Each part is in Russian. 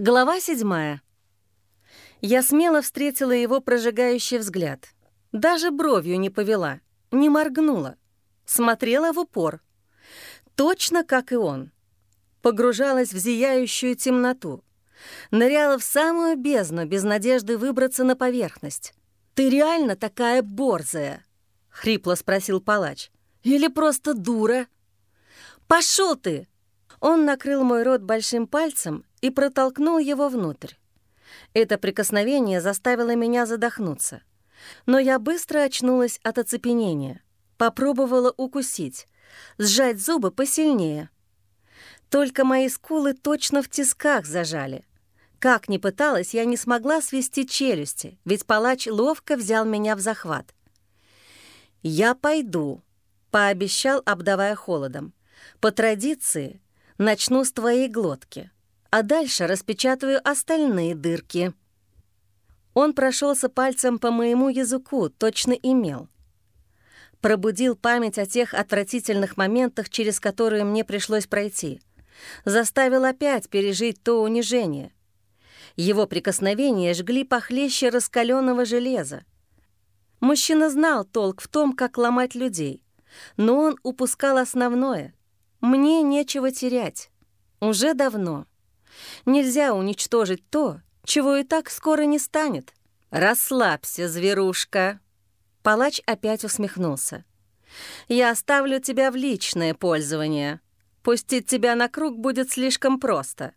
Глава седьмая. Я смело встретила его прожигающий взгляд. Даже бровью не повела, не моргнула. Смотрела в упор. Точно как и он. Погружалась в зияющую темноту. Ныряла в самую бездну, без надежды выбраться на поверхность. «Ты реально такая борзая?» — хрипло спросил палач. «Или просто дура?» «Пошел ты!» Он накрыл мой рот большим пальцем и протолкнул его внутрь. Это прикосновение заставило меня задохнуться. Но я быстро очнулась от оцепенения. Попробовала укусить, сжать зубы посильнее. Только мои скулы точно в тисках зажали. Как ни пыталась, я не смогла свести челюсти, ведь палач ловко взял меня в захват. «Я пойду», — пообещал, обдавая холодом. «По традиции начну с твоей глотки» а дальше распечатаю остальные дырки. Он прошелся пальцем по моему языку, точно имел. Пробудил память о тех отвратительных моментах, через которые мне пришлось пройти. Заставил опять пережить то унижение. Его прикосновения жгли похлеще раскаленного железа. Мужчина знал толк в том, как ломать людей, но он упускал основное. Мне нечего терять. Уже давно. Нельзя уничтожить то, чего и так скоро не станет. Расслабься, зверушка. Палач опять усмехнулся. Я оставлю тебя в личное пользование. Пустить тебя на круг будет слишком просто.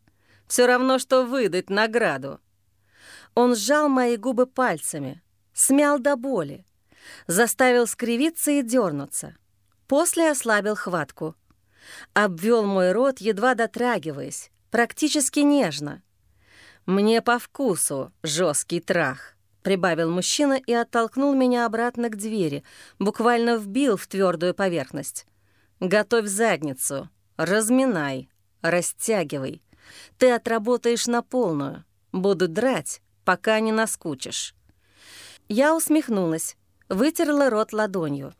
Все равно, что выдать награду. Он сжал мои губы пальцами, смял до боли, заставил скривиться и дернуться. После ослабил хватку. Обвел мой рот, едва дотрагиваясь, практически нежно. «Мне по вкусу жесткий трах», — прибавил мужчина и оттолкнул меня обратно к двери, буквально вбил в твердую поверхность. «Готовь задницу, разминай, растягивай. Ты отработаешь на полную. Буду драть, пока не наскучишь». Я усмехнулась, вытерла рот ладонью.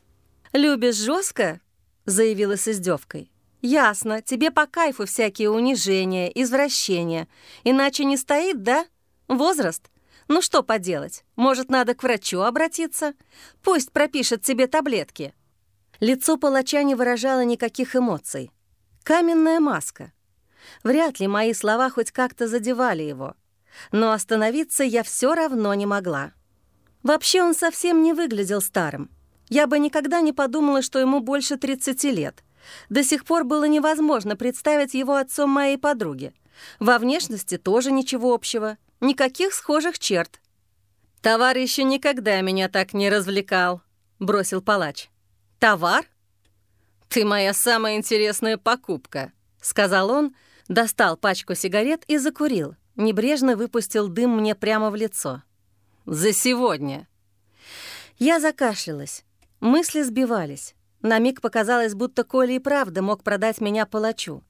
«Любишь жестко? заявила с издевкой. «Ясно, тебе по кайфу всякие унижения, извращения. Иначе не стоит, да? Возраст? Ну что поделать? Может, надо к врачу обратиться? Пусть пропишет тебе таблетки». Лицо палача не выражало никаких эмоций. Каменная маска. Вряд ли мои слова хоть как-то задевали его. Но остановиться я все равно не могла. Вообще он совсем не выглядел старым. Я бы никогда не подумала, что ему больше 30 лет — до сих пор было невозможно представить его отцом моей подруги. Во внешности тоже ничего общего, никаких схожих черт. «Товар еще никогда меня так не развлекал», — бросил палач. «Товар? Ты моя самая интересная покупка», — сказал он, достал пачку сигарет и закурил, небрежно выпустил дым мне прямо в лицо. «За сегодня». Я закашлялась, мысли сбивались. На миг показалось, будто Коля и правда мог продать меня палачу.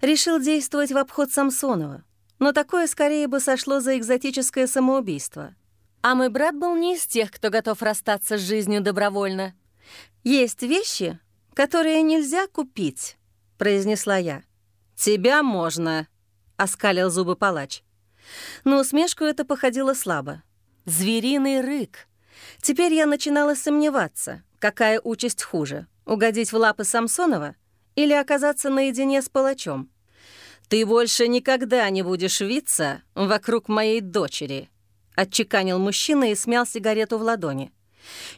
Решил действовать в обход Самсонова. Но такое скорее бы сошло за экзотическое самоубийство. А мой брат был не из тех, кто готов расстаться с жизнью добровольно. «Есть вещи, которые нельзя купить», — произнесла я. «Тебя можно», — оскалил зубы палач. Но усмешку это походило слабо. Звериный рык. Теперь я начинала сомневаться, какая участь хуже Угодить в лапы Самсонова или оказаться наедине с палачом? «Ты больше никогда не будешь виться вокруг моей дочери», — отчеканил мужчина и смял сигарету в ладони.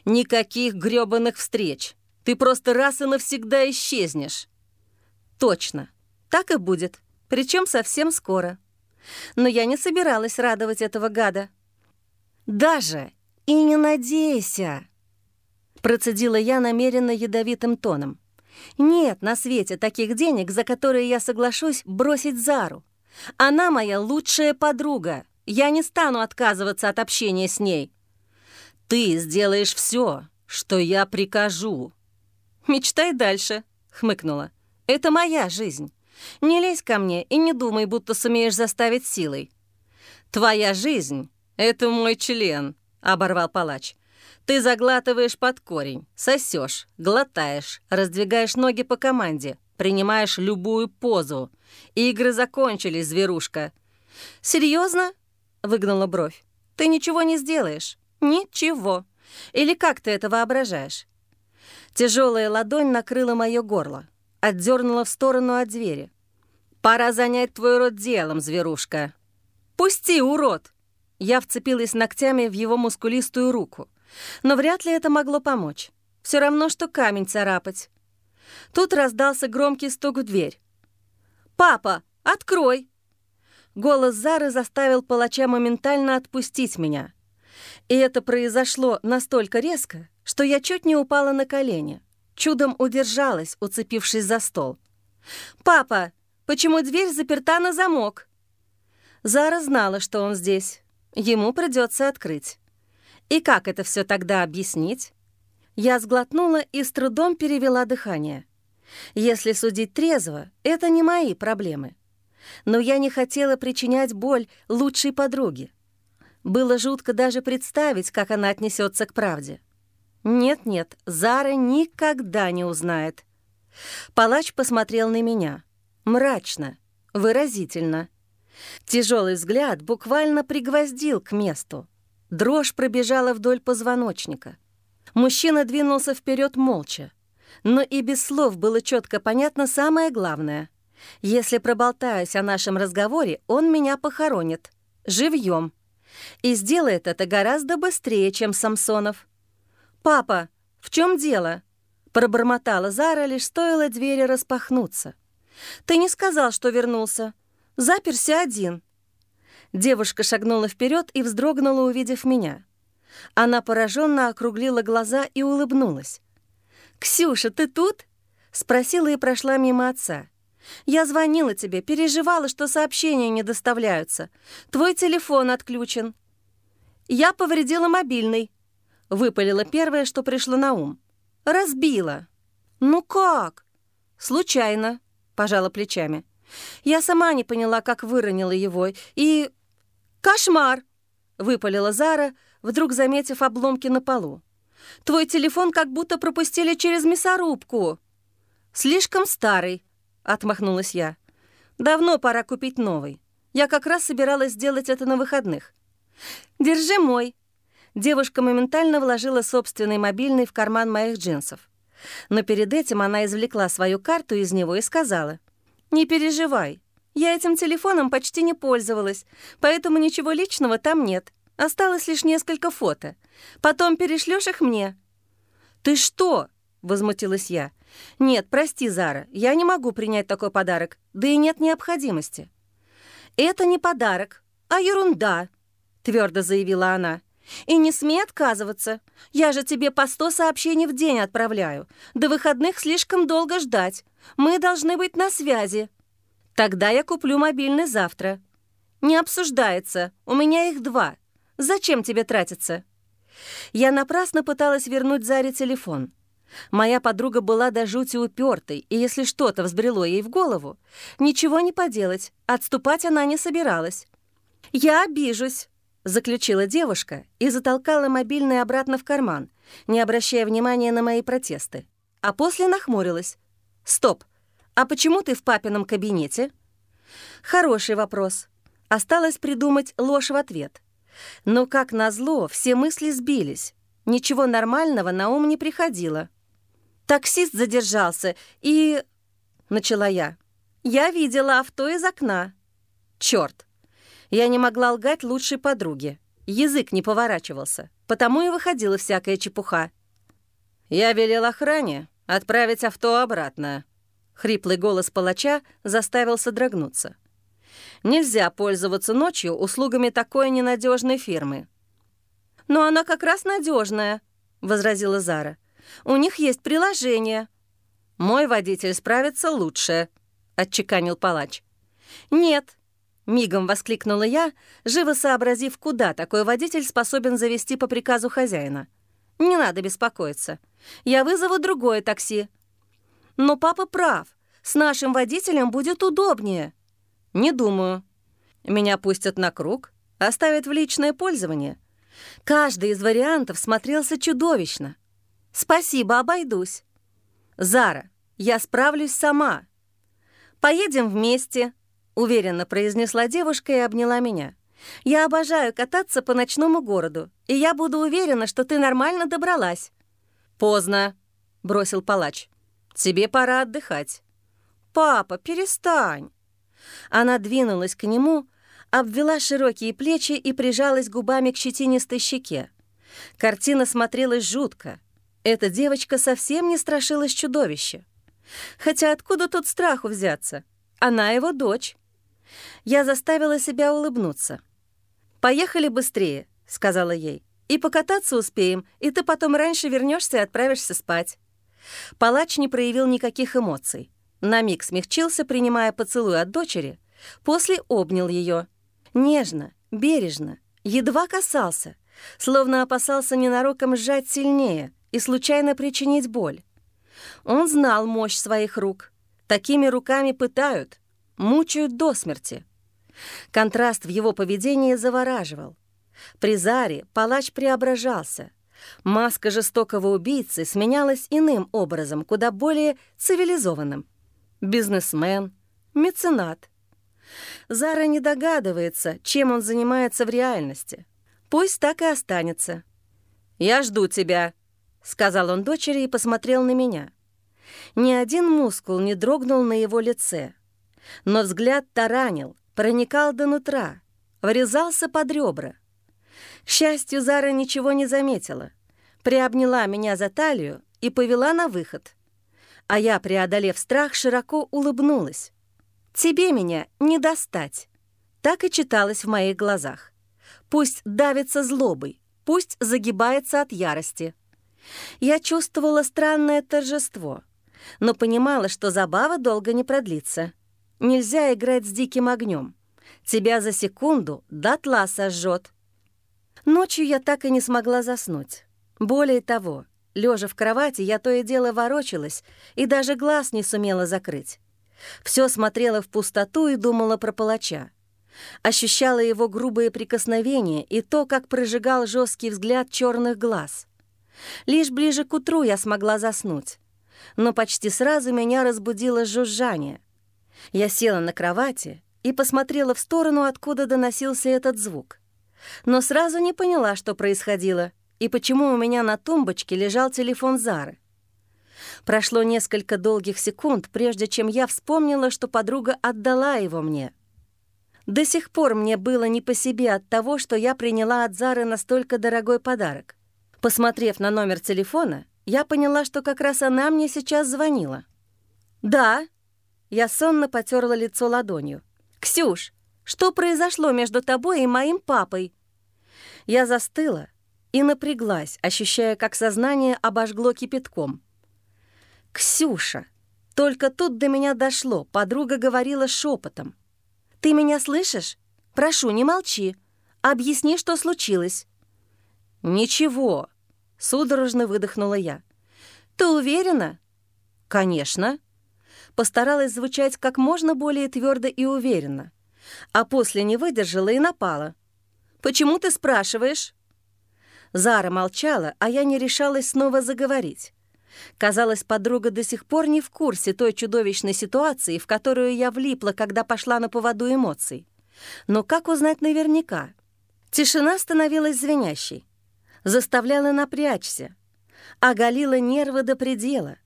«Никаких грёбаных встреч. Ты просто раз и навсегда исчезнешь». «Точно. Так и будет. Причем совсем скоро. Но я не собиралась радовать этого гада». «Даже и не надейся!» Процедила я намеренно ядовитым тоном. «Нет на свете таких денег, за которые я соглашусь бросить Зару. Она моя лучшая подруга. Я не стану отказываться от общения с ней». «Ты сделаешь все, что я прикажу». «Мечтай дальше», — хмыкнула. «Это моя жизнь. Не лезь ко мне и не думай, будто сумеешь заставить силой». «Твоя жизнь — это мой член», — оборвал палач. Ты заглатываешь под корень, сосешь, глотаешь, раздвигаешь ноги по команде, принимаешь любую позу. Игры закончились, зверушка. Серьезно? выгнула бровь. «Ты ничего не сделаешь. Ничего. Или как ты это воображаешь?» Тяжелая ладонь накрыла мое горло, отдернула в сторону от двери. «Пора занять твой рот делом, зверушка!» «Пусти, урод!» Я вцепилась ногтями в его мускулистую руку. Но вряд ли это могло помочь. Все равно, что камень царапать. Тут раздался громкий стук в дверь. «Папа, открой!» Голос Зары заставил палача моментально отпустить меня. И это произошло настолько резко, что я чуть не упала на колени. Чудом удержалась, уцепившись за стол. «Папа, почему дверь заперта на замок?» Зара знала, что он здесь. Ему придется открыть. И как это все тогда объяснить? Я сглотнула и с трудом перевела дыхание. Если судить трезво, это не мои проблемы. Но я не хотела причинять боль лучшей подруге. Было жутко даже представить, как она отнесется к правде. Нет-нет, Зара никогда не узнает. Палач посмотрел на меня. Мрачно, выразительно. Тяжелый взгляд буквально пригвоздил к месту. Дрожь пробежала вдоль позвоночника. Мужчина двинулся вперед молча. Но и без слов было четко понятно самое главное. Если проболтаюсь о нашем разговоре, он меня похоронит. Живьем. И сделает это гораздо быстрее, чем Самсонов. «Папа, в чем дело?» Пробормотала Зара, лишь стоило двери распахнуться. «Ты не сказал, что вернулся. Заперся один». Девушка шагнула вперед и вздрогнула, увидев меня. Она пораженно округлила глаза и улыбнулась. «Ксюша, ты тут?» — спросила и прошла мимо отца. «Я звонила тебе, переживала, что сообщения не доставляются. Твой телефон отключен». «Я повредила мобильный», — выпалила первое, что пришло на ум. «Разбила». «Ну как?» «Случайно», — пожала плечами. «Я сама не поняла, как выронила его, и...» «Кошмар!» — выпалила Зара, вдруг заметив обломки на полу. «Твой телефон как будто пропустили через мясорубку». «Слишком старый», — отмахнулась я. «Давно пора купить новый. Я как раз собиралась сделать это на выходных». «Держи мой». Девушка моментально вложила собственный мобильный в карман моих джинсов. Но перед этим она извлекла свою карту из него и сказала. «Не переживай, я этим телефоном почти не пользовалась, поэтому ничего личного там нет. Осталось лишь несколько фото. Потом перешлешь их мне». «Ты что?» — возмутилась я. «Нет, прости, Зара, я не могу принять такой подарок, да и нет необходимости». «Это не подарок, а ерунда», — твердо заявила она. «И не смей отказываться. Я же тебе по сто сообщений в день отправляю. До выходных слишком долго ждать. Мы должны быть на связи». «Тогда я куплю мобильный завтра». «Не обсуждается. У меня их два. Зачем тебе тратиться?» Я напрасно пыталась вернуть Заре телефон. Моя подруга была до жути упертой, и если что-то взбрело ей в голову, ничего не поделать, отступать она не собиралась. «Я обижусь», — заключила девушка и затолкала мобильный обратно в карман, не обращая внимания на мои протесты. А после нахмурилась. «Стоп, а почему ты в папином кабинете?» «Хороший вопрос. Осталось придумать ложь в ответ. Но, как назло, все мысли сбились. Ничего нормального на ум не приходило. «Таксист задержался, и...» — начала я. «Я видела авто из окна». Черт! Я не могла лгать лучшей подруге. Язык не поворачивался, потому и выходила всякая чепуха. «Я велел охране отправить авто обратно». Хриплый голос палача заставил содрогнуться. Нельзя пользоваться ночью услугами такой ненадежной фирмы. «Но она как раз надежная, возразила Зара. «У них есть приложение». «Мой водитель справится лучше», — отчеканил палач. «Нет», — мигом воскликнула я, живо сообразив, куда такой водитель способен завести по приказу хозяина. «Не надо беспокоиться. Я вызову другое такси». «Но папа прав. С нашим водителем будет удобнее». «Не думаю. Меня пустят на круг, оставят в личное пользование. Каждый из вариантов смотрелся чудовищно. Спасибо, обойдусь. Зара, я справлюсь сама. Поедем вместе, — уверенно произнесла девушка и обняла меня. «Я обожаю кататься по ночному городу, и я буду уверена, что ты нормально добралась». «Поздно», — бросил палач. «Тебе пора отдыхать». «Папа, перестань!» Она двинулась к нему, обвела широкие плечи и прижалась губами к щетинистой щеке. Картина смотрелась жутко. Эта девочка совсем не страшилась чудовища. Хотя откуда тут страху взяться? Она его дочь. Я заставила себя улыбнуться. «Поехали быстрее», — сказала ей. «И покататься успеем, и ты потом раньше вернешься и отправишься спать». Палач не проявил никаких эмоций. На миг смягчился, принимая поцелуй от дочери, после обнял ее. Нежно, бережно, едва касался, словно опасался ненароком сжать сильнее и случайно причинить боль. Он знал мощь своих рук. Такими руками пытают, мучают до смерти. Контраст в его поведении завораживал. При Заре палач преображался. Маска жестокого убийцы сменялась иным образом, куда более цивилизованным. Бизнесмен, меценат. Зара не догадывается, чем он занимается в реальности. Пусть так и останется. «Я жду тебя», — сказал он дочери и посмотрел на меня. Ни один мускул не дрогнул на его лице, но взгляд таранил, проникал до нутра, врезался под ребра. К счастью, Зара ничего не заметила, приобняла меня за талию и повела на выход. А я, преодолев страх, широко улыбнулась. «Тебе меня не достать!» Так и читалось в моих глазах. Пусть давится злобой, пусть загибается от ярости. Я чувствовала странное торжество, но понимала, что забава долго не продлится. Нельзя играть с диким огнем. Тебя за секунду дотла сожжет. Ночью я так и не смогла заснуть. Более того, лежа в кровати, я то и дело ворочалась и даже глаз не сумела закрыть. Все смотрела в пустоту и думала про палача. Ощущала его грубые прикосновения и то, как прожигал жесткий взгляд черных глаз. Лишь ближе к утру я смогла заснуть. Но почти сразу меня разбудило жужжание. Я села на кровати и посмотрела в сторону, откуда доносился этот звук. Но сразу не поняла, что происходило, и почему у меня на тумбочке лежал телефон Зары. Прошло несколько долгих секунд, прежде чем я вспомнила, что подруга отдала его мне. До сих пор мне было не по себе от того, что я приняла от Зары настолько дорогой подарок. Посмотрев на номер телефона, я поняла, что как раз она мне сейчас звонила. «Да», я сонно потерла лицо ладонью. «Ксюш, что произошло между тобой и моим папой?» Я застыла и напряглась, ощущая, как сознание обожгло кипятком. «Ксюша!» Только тут до меня дошло, подруга говорила шепотом. «Ты меня слышишь? Прошу, не молчи. Объясни, что случилось». «Ничего», — судорожно выдохнула я. «Ты уверена?» «Конечно» постаралась звучать как можно более твердо и уверенно, а после не выдержала и напала. «Почему ты спрашиваешь?» Зара молчала, а я не решалась снова заговорить. Казалось, подруга до сих пор не в курсе той чудовищной ситуации, в которую я влипла, когда пошла на поводу эмоций. Но как узнать наверняка? Тишина становилась звенящей, заставляла напрячься, оголила нервы до предела.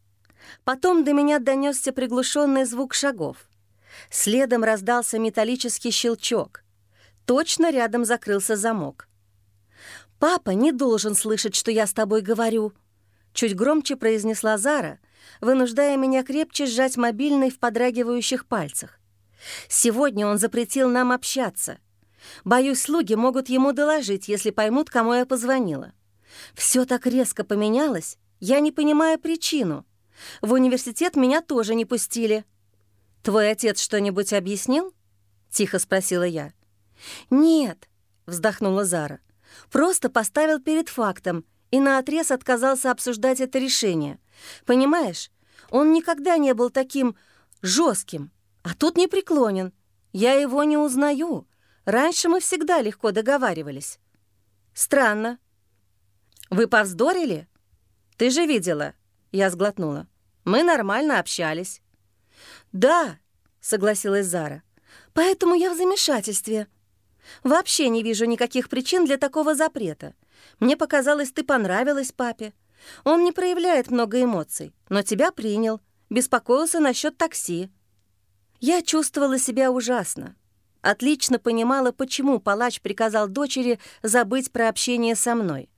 Потом до меня донесся приглушенный звук шагов. Следом раздался металлический щелчок. Точно рядом закрылся замок. «Папа не должен слышать, что я с тобой говорю», — чуть громче произнесла Зара, вынуждая меня крепче сжать мобильный в подрагивающих пальцах. «Сегодня он запретил нам общаться. Боюсь, слуги могут ему доложить, если поймут, кому я позвонила. Все так резко поменялось, я не понимаю причину». В университет меня тоже не пустили. Твой отец что-нибудь объяснил? Тихо спросила я. Нет, вздохнула Зара. Просто поставил перед фактом и наотрез отказался обсуждать это решение. Понимаешь, он никогда не был таким жестким, а тут не преклонен. Я его не узнаю. Раньше мы всегда легко договаривались. Странно. Вы повздорили? Ты же видела, я сглотнула. «Мы нормально общались». «Да», — согласилась Зара. Поэтому я в замешательстве. Вообще не вижу никаких причин для такого запрета. Мне показалось, ты понравилась папе. Он не проявляет много эмоций, но тебя принял, беспокоился насчет такси. Я чувствовала себя ужасно. Отлично понимала, почему палач приказал дочери забыть про общение со мной.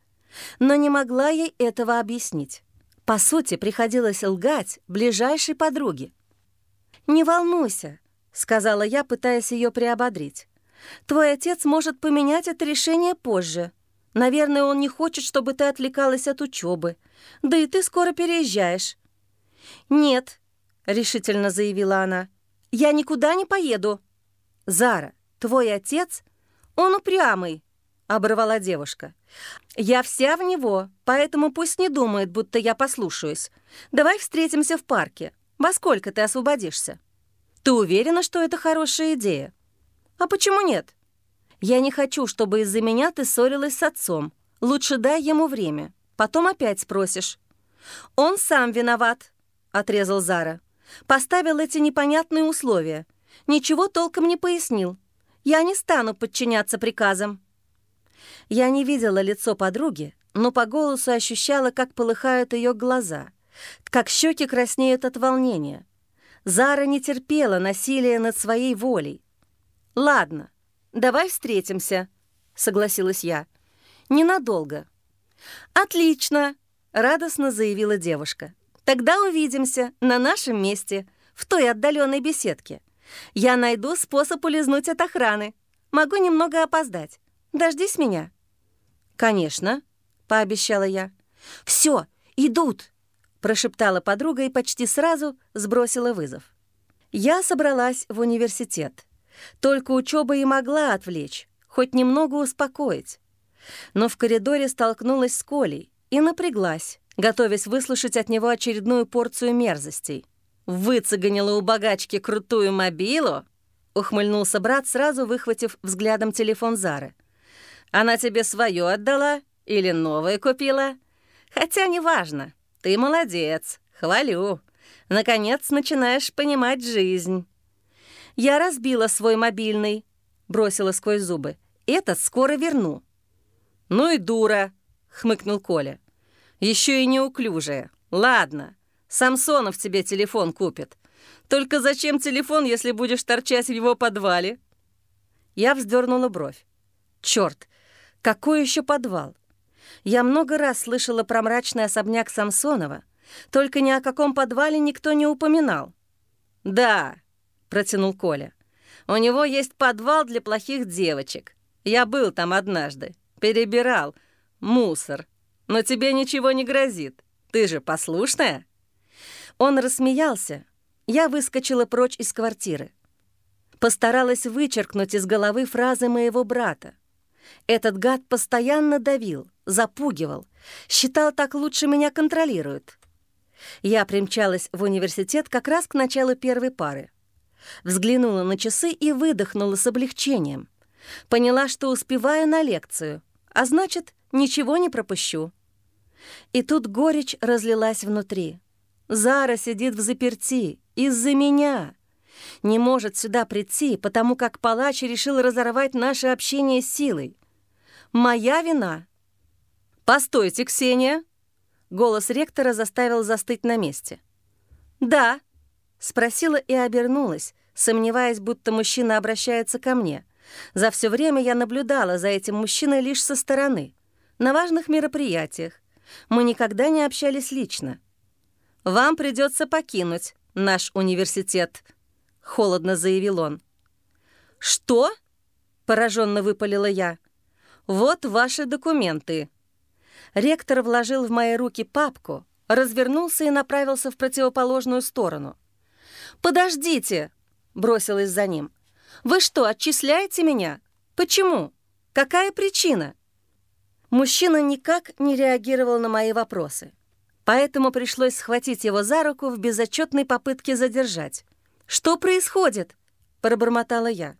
Но не могла ей этого объяснить. По сути, приходилось лгать ближайшей подруге. «Не волнуйся», — сказала я, пытаясь ее приободрить. «Твой отец может поменять это решение позже. Наверное, он не хочет, чтобы ты отвлекалась от учебы. Да и ты скоро переезжаешь». «Нет», — решительно заявила она, — «я никуда не поеду». «Зара, твой отец, он упрямый», — оборвала девушка. «Я вся в него, поэтому пусть не думает, будто я послушаюсь. Давай встретимся в парке. Во сколько ты освободишься? Ты уверена, что это хорошая идея? А почему нет? Я не хочу, чтобы из-за меня ты ссорилась с отцом. Лучше дай ему время. Потом опять спросишь. Он сам виноват, отрезал Зара. Поставил эти непонятные условия. Ничего толком не пояснил. Я не стану подчиняться приказам. Я не видела лицо подруги, но по голосу ощущала, как полыхают ее глаза, как щеки краснеют от волнения. Зара не терпела насилия над своей волей. «Ладно, давай встретимся», — согласилась я. «Ненадолго». «Отлично», — радостно заявила девушка. «Тогда увидимся на нашем месте, в той отдаленной беседке. Я найду способ улизнуть от охраны. Могу немного опоздать. Дождись меня». «Конечно», — пообещала я. «Все, идут», — прошептала подруга и почти сразу сбросила вызов. Я собралась в университет. Только учеба и могла отвлечь, хоть немного успокоить. Но в коридоре столкнулась с Колей и напряглась, готовясь выслушать от него очередную порцию мерзостей. «Выцеганила у богачки крутую мобилу?» — ухмыльнулся брат, сразу выхватив взглядом телефон Зары. «Она тебе свое отдала или новое купила? Хотя неважно, ты молодец, хвалю. Наконец начинаешь понимать жизнь». «Я разбила свой мобильный», — бросила сквозь зубы. «Этот скоро верну». «Ну и дура», — хмыкнул Коля. Еще и неуклюжая. Ладно, Самсонов тебе телефон купит. Только зачем телефон, если будешь торчать в его подвале?» Я вздернула бровь. Черт, какой еще подвал? Я много раз слышала про мрачный особняк Самсонова, только ни о каком подвале никто не упоминал. «Да», — протянул Коля, — «у него есть подвал для плохих девочек. Я был там однажды, перебирал. Мусор. Но тебе ничего не грозит. Ты же послушная?» Он рассмеялся. Я выскочила прочь из квартиры. Постаралась вычеркнуть из головы фразы моего брата. Этот гад постоянно давил, запугивал, считал, так лучше меня контролирует. Я примчалась в университет как раз к началу первой пары. Взглянула на часы и выдохнула с облегчением. Поняла, что успеваю на лекцию, а значит, ничего не пропущу. И тут горечь разлилась внутри. Зара сидит в заперти из-за меня. Не может сюда прийти, потому как палач решил разорвать наше общение силой. Моя вина. «Постойте, Ксения!» Голос ректора заставил застыть на месте. «Да», — спросила и обернулась, сомневаясь, будто мужчина обращается ко мне. За все время я наблюдала за этим мужчиной лишь со стороны, на важных мероприятиях. Мы никогда не общались лично. «Вам придется покинуть наш университет», — холодно заявил он. «Что?» — пораженно выпалила я. «Вот ваши документы». Ректор вложил в мои руки папку, развернулся и направился в противоположную сторону. «Подождите!» — бросилась за ним. «Вы что, отчисляете меня? Почему? Какая причина?» Мужчина никак не реагировал на мои вопросы, поэтому пришлось схватить его за руку в безотчетной попытке задержать. «Что происходит?» — пробормотала я.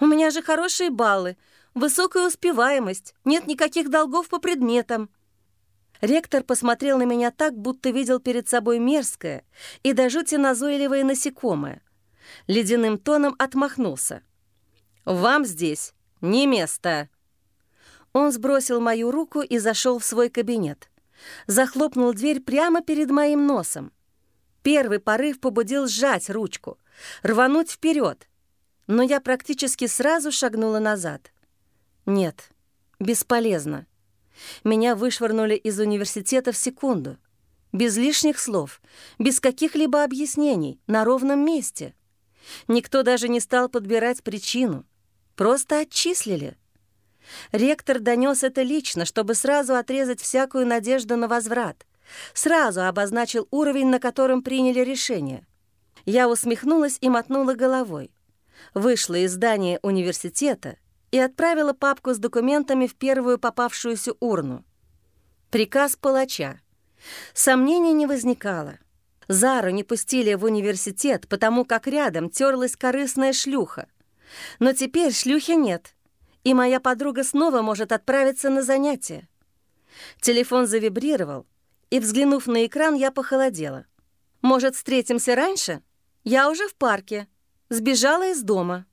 «У меня же хорошие баллы, высокая успеваемость, нет никаких долгов по предметам». Ректор посмотрел на меня так, будто видел перед собой мерзкое и до жути назойливое насекомое. Ледяным тоном отмахнулся. «Вам здесь не место!» Он сбросил мою руку и зашел в свой кабинет. Захлопнул дверь прямо перед моим носом. Первый порыв побудил сжать ручку, рвануть вперед, но я практически сразу шагнула назад. Нет, бесполезно. Меня вышвырнули из университета в секунду. Без лишних слов, без каких-либо объяснений, на ровном месте. Никто даже не стал подбирать причину. Просто отчислили. Ректор донес это лично, чтобы сразу отрезать всякую надежду на возврат. Сразу обозначил уровень, на котором приняли решение. Я усмехнулась и мотнула головой. Вышла из здания университета и отправила папку с документами в первую попавшуюся урну. Приказ палача. Сомнений не возникало. Зару не пустили в университет, потому как рядом терлась корыстная шлюха. Но теперь шлюхи нет, и моя подруга снова может отправиться на занятия. Телефон завибрировал, и, взглянув на экран, я похолодела. «Может, встретимся раньше? Я уже в парке. Сбежала из дома».